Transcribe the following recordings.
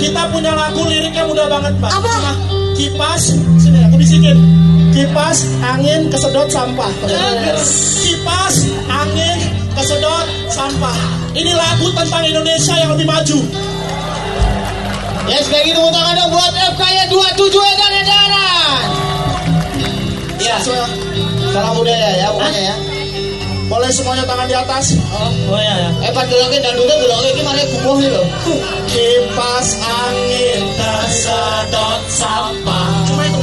Kita punya lagu liriknya mudah banget, Mbak. Apa? Nah, kipas, sini aku bisikin. Kipas angin kesedot sampah. Kipas angin kesedot sampah. Ini lagu tentang Indonesia yang lebih maju. Ya sekali lagi tepuk tangan dong buat FKY 27 Edan Edanan. Ya, salam budaya ya pokoknya ya. Boleh semuanya tangan di atas. Oh, oh ya ya. Eh, pas dulu dan dulu dulu ini mari kumuh nih loh. Kipas angin kesedot sampah. Cuma itu.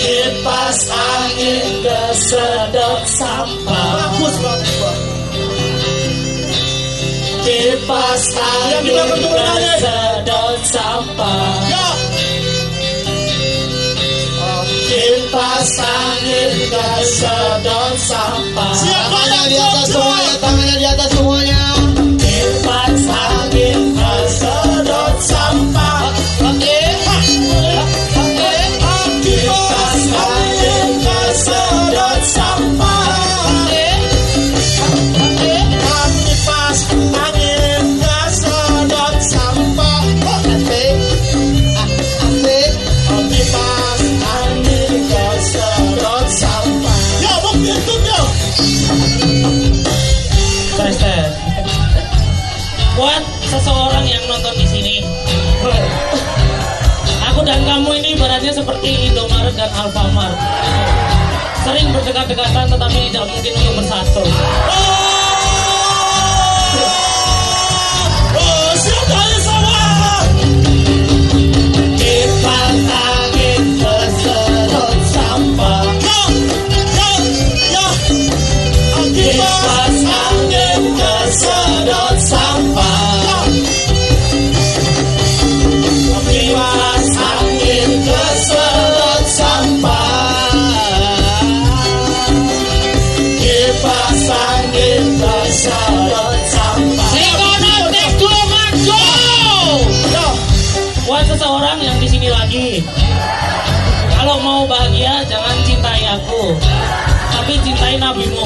Kipas angin kesedot sampah. Bagus banget. Kipas angin kesedot sampah. Ya. Kipas angin kesedot sampah. Tangannya di atas yang nonton di sini. Aku dan kamu ini ibaratnya seperti Indomaret dan Alfamart. Sering berdekat-dekatan tetapi tidak mungkin untuk bersatu. Oh, mau bahagia jangan cintai aku, tapi cintai nabimu.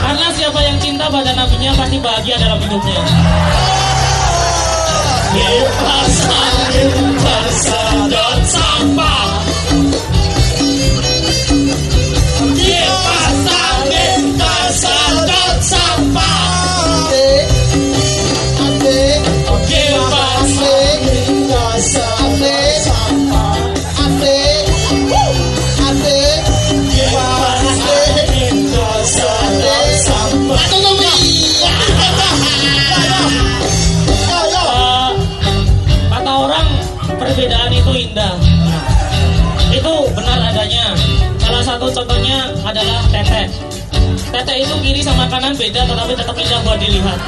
Karena siapa yang cinta pada nabinya pasti bahagia dalam hidupnya. Perbedaan itu indah. Itu benar adanya. Salah satu contohnya adalah teteh. Teteh itu kiri sama kanan beda tetapi tetap indah buat dilihat.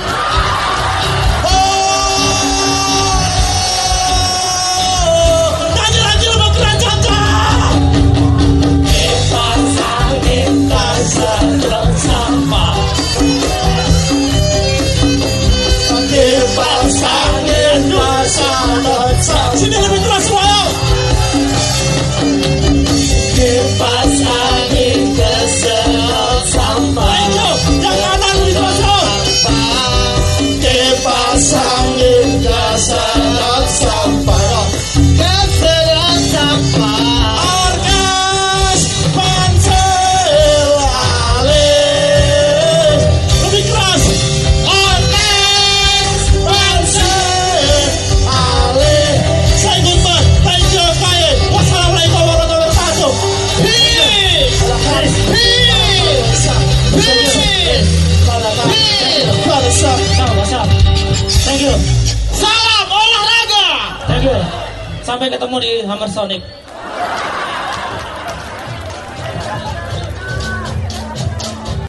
Sampai ketemu di Hammer Sonic.